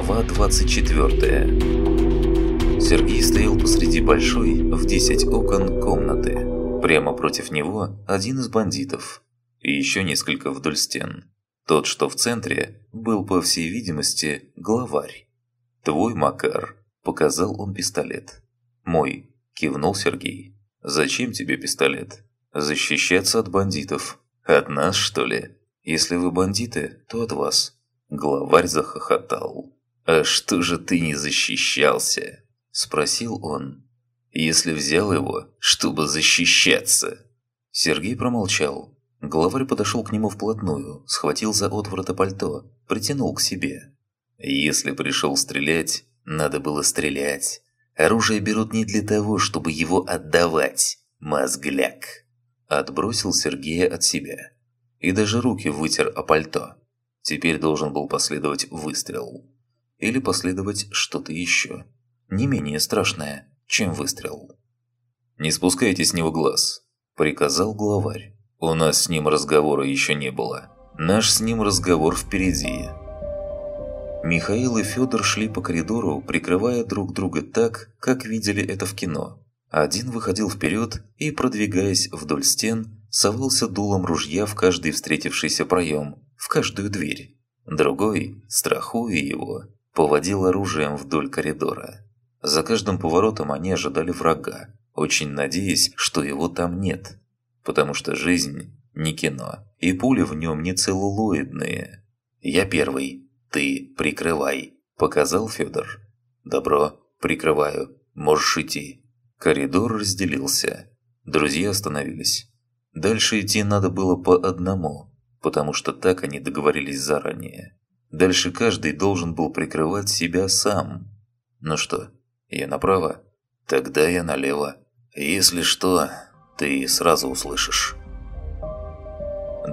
Глава 24 Сергей стоял посреди большой, в 10 окон, комнаты. Прямо против него один из бандитов. И еще несколько вдоль стен. Тот, что в центре, был, по всей видимости, главарь. «Твой Макар», – показал он пистолет. «Мой», – кивнул Сергей. «Зачем тебе пистолет? Защищаться от бандитов. От нас, что ли? Если вы бандиты, то от вас». Главарь захохотал. «А что же ты не защищался?» – спросил он. «Если взял его, чтобы защищаться». Сергей промолчал. Главарь подошел к нему вплотную, схватил за отворота пальто, притянул к себе. «Если пришел стрелять, надо было стрелять. Оружие берут не для того, чтобы его отдавать, мозгляк!» Отбросил Сергея от себя. И даже руки вытер о пальто. Теперь должен был последовать выстрел. Или последовать что-то еще. Не менее страшное, чем выстрел. «Не спускайте с него глаз», – приказал главарь. «У нас с ним разговора еще не было. Наш с ним разговор впереди». Михаил и Федор шли по коридору, прикрывая друг друга так, как видели это в кино. Один выходил вперед и, продвигаясь вдоль стен, совался дулом ружья в каждый встретившийся проем, в каждую дверь. Другой, страхуя его, поводил оружием вдоль коридора. За каждым поворотом они ожидали врага, очень надеясь, что его там нет. Потому что жизнь не кино, и пули в нем не целлулоидные. «Я первый, ты прикрывай», – показал Федор. «Добро, прикрываю, можешь идти». Коридор разделился. Друзья остановились. Дальше идти надо было по одному – потому что так они договорились заранее. Дальше каждый должен был прикрывать себя сам. Ну что, я направо? Тогда я налево. Если что, ты сразу услышишь.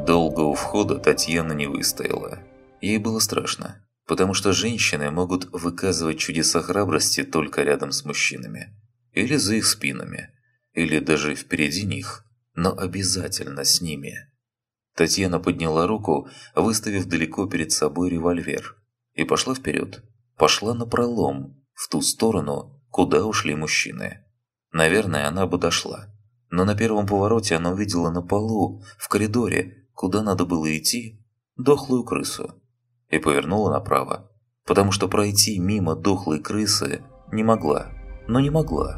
Долго у входа Татьяна не выстояла. Ей было страшно, потому что женщины могут выказывать чудеса храбрости только рядом с мужчинами. Или за их спинами, или даже впереди них, но обязательно с ними. Татьяна подняла руку, выставив далеко перед собой револьвер, и пошла вперед. Пошла на пролом, в ту сторону, куда ушли мужчины. Наверное, она бы дошла. Но на первом повороте она увидела на полу, в коридоре, куда надо было идти, дохлую крысу. И повернула направо, потому что пройти мимо дохлой крысы не могла, но не могла.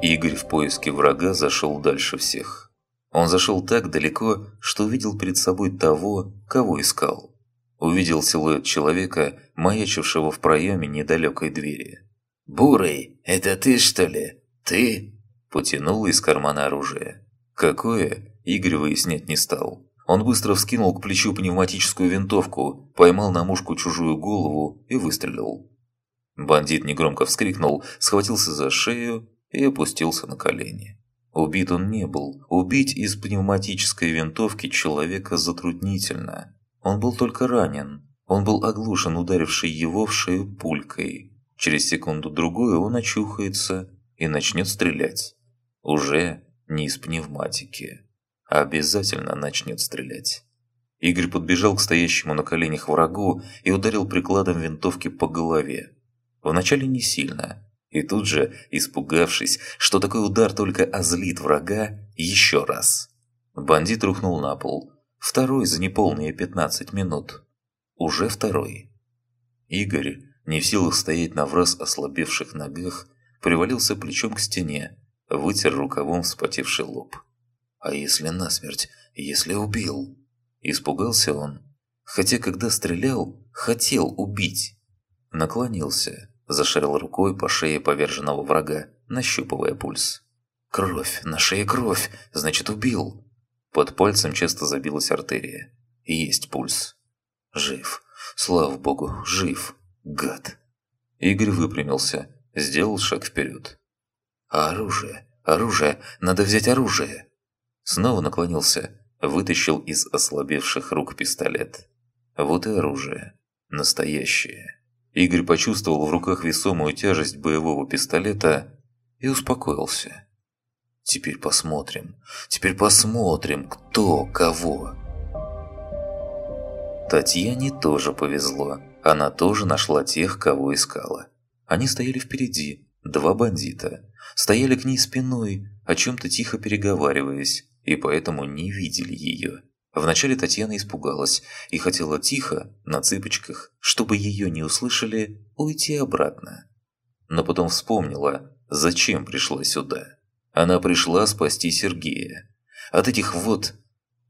Игорь в поиске врага зашел дальше всех. Он зашел так далеко, что увидел перед собой того, кого искал. Увидел силуэт человека, маячившего в проеме недалекой двери. «Бурый, это ты, что ли? Ты?» Потянул из кармана оружие. Какое, Игорь выяснять не стал. Он быстро вскинул к плечу пневматическую винтовку, поймал на мушку чужую голову и выстрелил. Бандит негромко вскрикнул, схватился за шею и опустился на колени. Убит он не был. Убить из пневматической винтовки человека затруднительно. Он был только ранен. Он был оглушен, ударивший его в шею пулькой. Через секунду-другую он очухается и начнет стрелять. Уже не из пневматики. А обязательно начнет стрелять. Игорь подбежал к стоящему на коленях врагу и ударил прикладом винтовки по голове. Вначале не сильно, и тут же, испугавшись, что такой удар только озлит врага, еще раз. Бандит рухнул на пол. Второй за неполные 15 минут. Уже второй. Игорь, не в силах стоять на враз ослабевших ногах, привалился плечом к стене, вытер рукавом вспотевший лоб. «А если насмерть? Если убил?» Испугался он. Хотя, когда стрелял, хотел убить. Наклонился Зашарил рукой по шее поверженного врага, нащупывая пульс. «Кровь! На шее кровь! Значит, убил!» Под пальцем часто забилась артерия. Есть пульс. Жив. Слава богу, жив. Гад. Игорь выпрямился, сделал шаг вперед. «А оружие? Оружие! Надо взять оружие!» Снова наклонился, вытащил из ослабевших рук пистолет. Вот и оружие. Настоящее. Игорь почувствовал в руках весомую тяжесть боевого пистолета и успокоился. «Теперь посмотрим, теперь посмотрим, кто кого». Татьяне тоже повезло. Она тоже нашла тех, кого искала. Они стояли впереди, два бандита. Стояли к ней спиной, о чем-то тихо переговариваясь, и поэтому не видели ее. Вначале Татьяна испугалась и хотела тихо, на цыпочках, чтобы ее не услышали, уйти обратно. Но потом вспомнила, зачем пришла сюда. Она пришла спасти Сергея. От этих вот,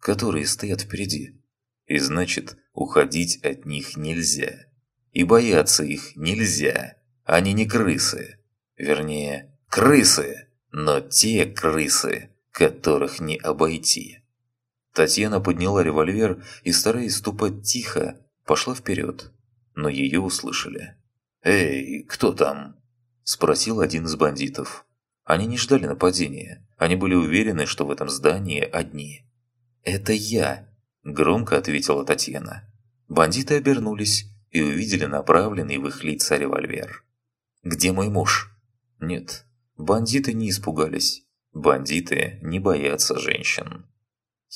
которые стоят впереди. И значит, уходить от них нельзя. И бояться их нельзя. Они не крысы. Вернее, крысы, но те крысы, которых не обойти. Татьяна подняла револьвер и, стараясь ступать тихо, пошла вперед. Но ее услышали. «Эй, кто там?» – спросил один из бандитов. Они не ждали нападения. Они были уверены, что в этом здании одни. «Это я», – громко ответила Татьяна. Бандиты обернулись и увидели направленный в их лица револьвер. «Где мой муж?» «Нет, бандиты не испугались. Бандиты не боятся женщин».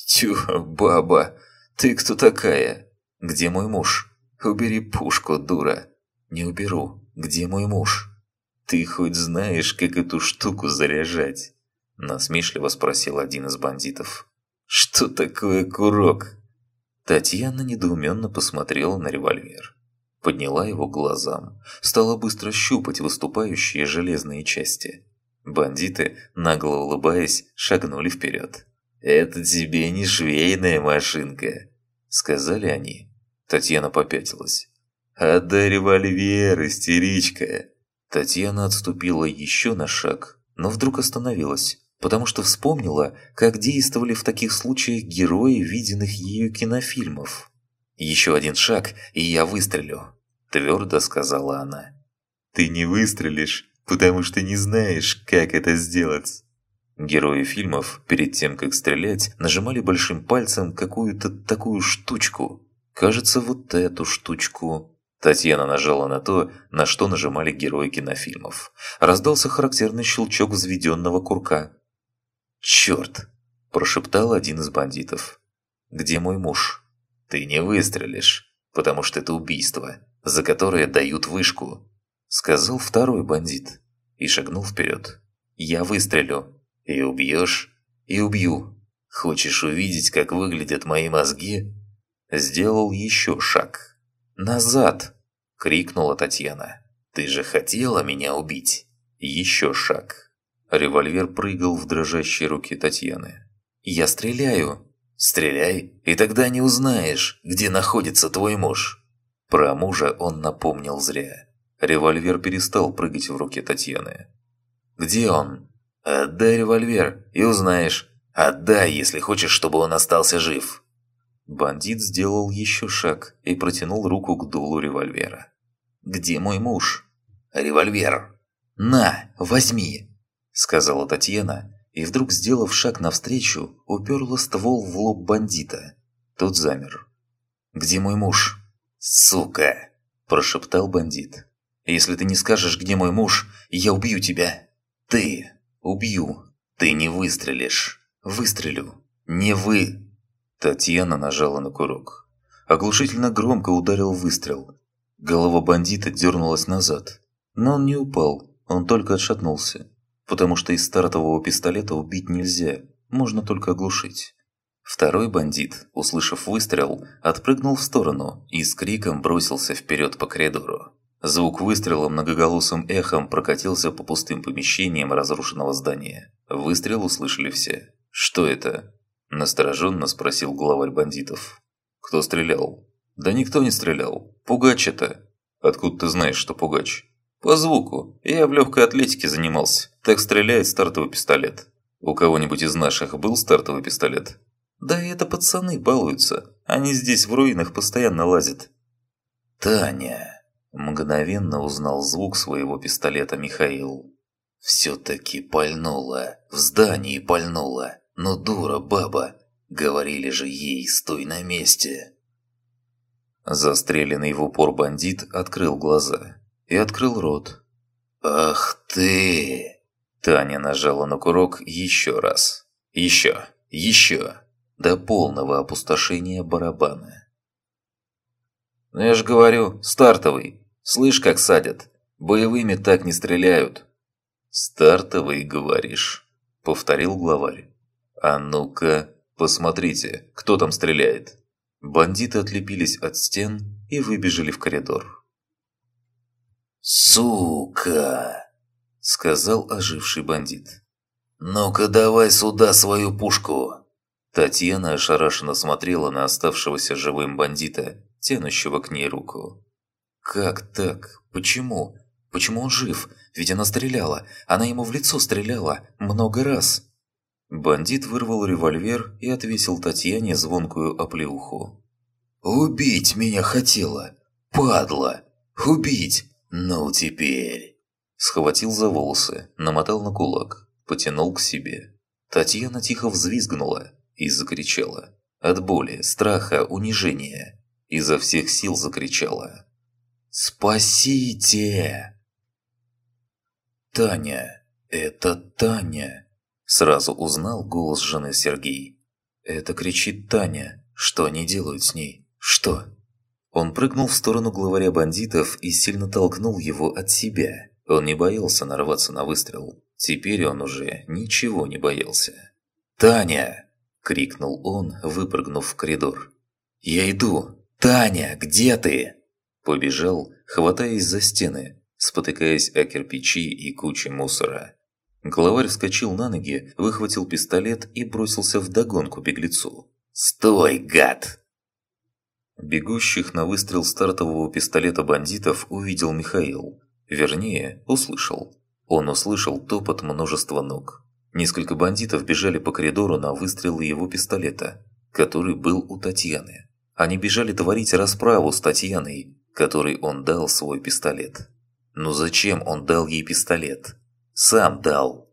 «Тю, баба, ты кто такая? Где мой муж? Убери пушку, дура». «Не уберу. Где мой муж?» «Ты хоть знаешь, как эту штуку заряжать?» Насмешливо спросил один из бандитов. «Что такое курок?» Татьяна недоуменно посмотрела на револьвер. Подняла его глазам. Стала быстро щупать выступающие железные части. Бандиты, нагло улыбаясь, шагнули вперед. «Это тебе не швейная машинка», — сказали они. Татьяна попятилась. «Отдай револьвер, истеричка!» Татьяна отступила еще на шаг, но вдруг остановилась, потому что вспомнила, как действовали в таких случаях герои виденных ею кинофильмов. «Еще один шаг, и я выстрелю», – твердо сказала она. «Ты не выстрелишь, потому что не знаешь, как это сделать». Герои фильмов, перед тем, как стрелять, нажимали большим пальцем какую-то такую штучку. Кажется, вот эту штучку. Татьяна нажала на то, на что нажимали герои кинофильмов. Раздался характерный щелчок взведенного курка. «Черт!» – прошептал один из бандитов. «Где мой муж?» «Ты не выстрелишь, потому что это убийство, за которое дают вышку», – сказал второй бандит и шагнул вперед. «Я выстрелю», и убьешь? И убью. Хочешь увидеть, как выглядят мои мозги? Сделал еще шаг. «Назад!» – крикнула Татьяна. «Ты же хотела меня убить?» Еще шаг. Револьвер прыгал в дрожащие руки Татьяны. «Я стреляю!» «Стреляй, и тогда не узнаешь, где находится твой муж!» Про мужа он напомнил зря. Револьвер перестал прыгать в руки Татьяны. «Где он?» «Отдай револьвер и узнаешь. Отдай, если хочешь, чтобы он остался жив». Бандит сделал еще шаг и протянул руку к дулу револьвера. «Где мой муж?» «Револьвер!» «На, возьми!» Сказала Татьяна, и вдруг, сделав шаг навстречу, уперла ствол в лоб бандита. Тот замер. «Где мой муж?» «Сука!» – прошептал бандит. «Если ты не скажешь, где мой муж, я убью тебя!» «Ты!» «Убью. Ты не выстрелишь. Выстрелю. Не вы!» Татьяна нажала на курок. Оглушительно громко ударил выстрел. Голова бандита дернулась назад. Но он не упал, он только отшатнулся. Потому что из стартового пистолета убить нельзя, можно только оглушить. Второй бандит, услышав выстрел, отпрыгнул в сторону и с криком бросился вперед по коридору. Звук выстрела многоголосым эхом прокатился по пустым помещениям разрушенного здания. Выстрел услышали все. «Что это?» – настороженно спросил главарь бандитов. «Кто стрелял?» «Да никто не стрелял. Пугач это». «Откуда ты знаешь, что пугач?» «По звуку. Я в легкой атлетике занимался. Так стреляет стартовый пистолет». «У кого-нибудь из наших был стартовый пистолет?» «Да это пацаны балуются. Они здесь в руинах постоянно лазят». «Таня!» Мгновенно узнал звук своего пистолета Михаил. «Все-таки пальнула, в здании пальнула, но дура баба, говорили же ей, стой на месте». Застреленный в упор бандит открыл глаза и открыл рот. «Ах ты!» Таня нажала на курок еще раз. Еще, еще, до полного опустошения барабана. «Ну я же говорю, стартовый. Слышь, как садят. Боевыми так не стреляют». «Стартовый, говоришь?» – повторил главарь. «А ну-ка, посмотрите, кто там стреляет». Бандиты отлепились от стен и выбежали в коридор. «Сука!» – сказал оживший бандит. «Ну-ка давай сюда свою пушку!» Татьяна ошарашенно смотрела на оставшегося живым бандита, тянущего к ней руку. «Как так? Почему? Почему он жив? Ведь она стреляла. Она ему в лицо стреляла. Много раз». Бандит вырвал револьвер и отвесил Татьяне звонкую оплеуху. «Убить меня хотела! Падла! Убить! Ну теперь!» Схватил за волосы, намотал на кулак, потянул к себе. Татьяна тихо взвизгнула и закричала. От боли, страха, унижения. Изо всех сил закричала. «Спасите!» «Таня! Это Таня!» Сразу узнал голос жены Сергей. «Это кричит Таня. Что они делают с ней? Что?» Он прыгнул в сторону главаря бандитов и сильно толкнул его от себя. Он не боялся нарваться на выстрел. Теперь он уже ничего не боялся. «Таня!» – крикнул он, выпрыгнув в коридор. «Я иду! Таня, где ты?» Побежал, хватаясь за стены, спотыкаясь о кирпичи и кучи мусора. Главарь вскочил на ноги, выхватил пистолет и бросился в догонку беглецу. «Стой, гад!» Бегущих на выстрел стартового пистолета бандитов увидел Михаил. Вернее, услышал. Он услышал топот множества ног. Несколько бандитов бежали по коридору на выстрел его пистолета, который был у Татьяны. Они бежали творить расправу с Татьяной, которой он дал свой пистолет. Но зачем он дал ей пистолет? Сам дал.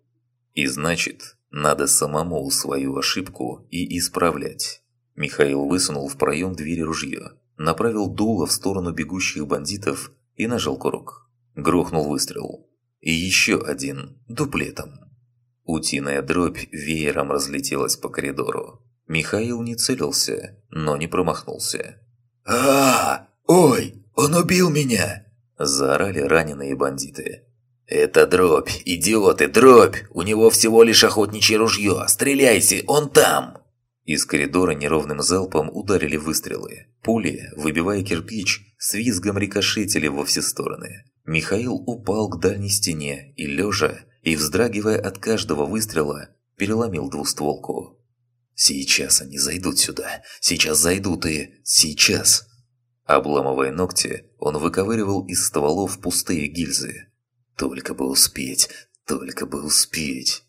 И значит, надо самому свою ошибку и исправлять. Михаил высунул в проем двери ружье, направил дуло в сторону бегущих бандитов и нажал курок. Грохнул выстрел. И еще один, дуплетом. Утиная дробь веером разлетелась по коридору. Михаил не целился, но не промахнулся. а, -а, -а Ой, он убил меня!» Заорали раненые бандиты. «Это дробь, идиоты, дробь! У него всего лишь охотничье ружье! Стреляйте, он там!» Из коридора неровным залпом ударили выстрелы. Пули, выбивая кирпич, с визгом рикошетили во все стороны. Михаил упал к дальней стене и, лежа, и вздрагивая от каждого выстрела, переломил двустволку. «Сейчас они зайдут сюда! Сейчас зайдут и... сейчас!» Обламывая ногти, он выковыривал из стволов пустые гильзы. «Только бы успеть! Только бы успеть!»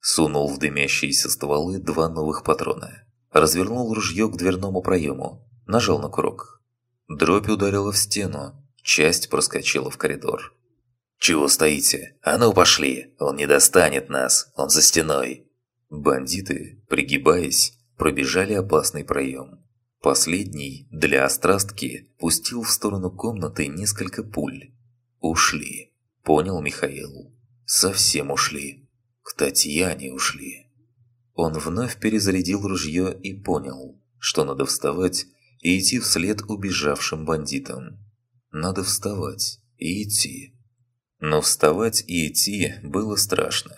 Сунул в дымящиеся стволы два новых патрона. Развернул ружье к дверному проему. Нажал на курок. Дробь ударила в стену. Часть проскочила в коридор. «Чего стоите? А ну пошли! Он не достанет нас! Он за стеной!» Бандиты, пригибаясь, пробежали опасный проем. Последний, для острастки, пустил в сторону комнаты несколько пуль. «Ушли», — понял Михаил. «Совсем ушли. К Татьяне ушли». Он вновь перезарядил ружье и понял, что надо вставать и идти вслед убежавшим бандитам. Надо вставать и идти. Но вставать и идти было страшно,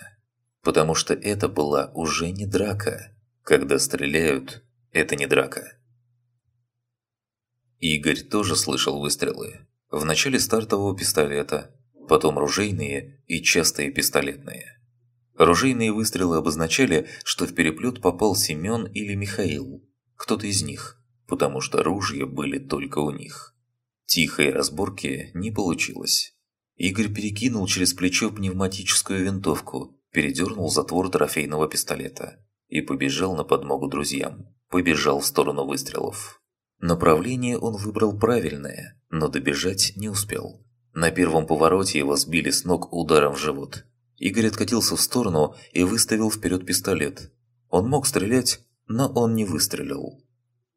потому что это была уже не драка. Когда стреляют, это не драка. Игорь тоже слышал выстрелы. Вначале стартового пистолета, потом ружейные и частые пистолетные. Ружейные выстрелы обозначали, что в переплет попал Семен или Михаил, кто-то из них, потому что ружья были только у них. Тихой разборки не получилось. Игорь перекинул через плечо пневматическую винтовку, передернул затвор трофейного пистолета и побежал на подмогу друзьям. Побежал в сторону выстрелов. Направление он выбрал правильное, но добежать не успел. На первом повороте его сбили с ног ударом в живот. Игорь откатился в сторону и выставил вперед пистолет. Он мог стрелять, но он не выстрелил.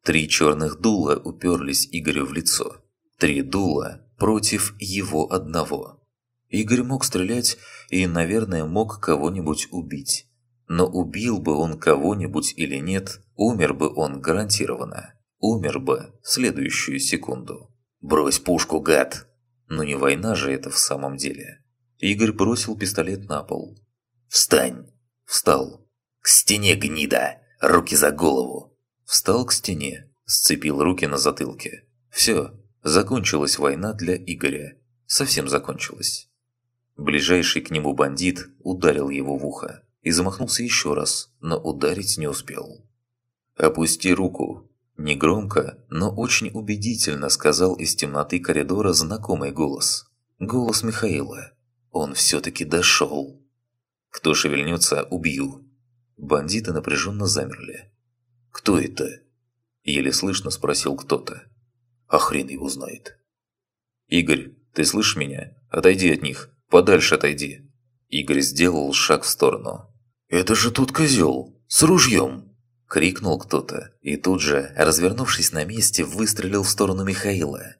Три черных дула уперлись Игорю в лицо. Три дула против его одного. Игорь мог стрелять и, наверное, мог кого-нибудь убить. Но убил бы он кого-нибудь или нет, умер бы он гарантированно умер бы в следующую секунду. «Брось пушку, гад!» Но не война же это в самом деле. Игорь бросил пистолет на пол. «Встань!» Встал. «К стене, гнида! Руки за голову!» Встал к стене, сцепил руки на затылке. Все, закончилась война для Игоря. Совсем закончилась. Ближайший к нему бандит ударил его в ухо и замахнулся еще раз, но ударить не успел. «Опусти руку!» Негромко, но очень убедительно сказал из темноты коридора знакомый голос. Голос Михаила. Он все-таки дошел. «Кто шевельнется, убью!» Бандиты напряженно замерли. «Кто это?» Еле слышно спросил кто-то. «А хрен его знает». «Игорь, ты слышишь меня? Отойди от них, подальше отойди». Игорь сделал шаг в сторону. «Это же тот козел! С ружьем!» Крикнул кто-то, и тут же, развернувшись на месте, выстрелил в сторону Михаила.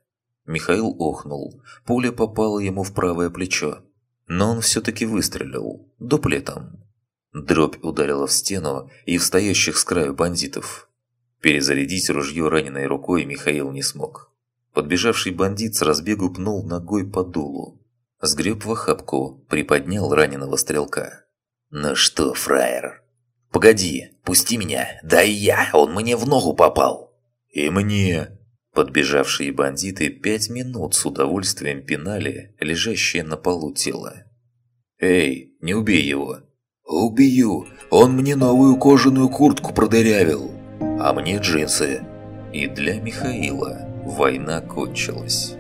Михаил охнул, пуля попала ему в правое плечо. Но он все-таки выстрелил, дуплетом. Дробь ударила в стену и в стоящих с краю бандитов. Перезарядить ружье раненой рукой Михаил не смог. Подбежавший бандит с разбегу пнул ногой по дулу. Сгреб в охапку, приподнял раненого стрелка. «Ну что, фраер, «Погоди, пусти меня, да и я, он мне в ногу попал!» «И мне!» Подбежавшие бандиты пять минут с удовольствием пинали лежащее на полу тело. «Эй, не убей его!» «Убью! Он мне новую кожаную куртку продырявил!» «А мне джинсы!» И для Михаила война кончилась.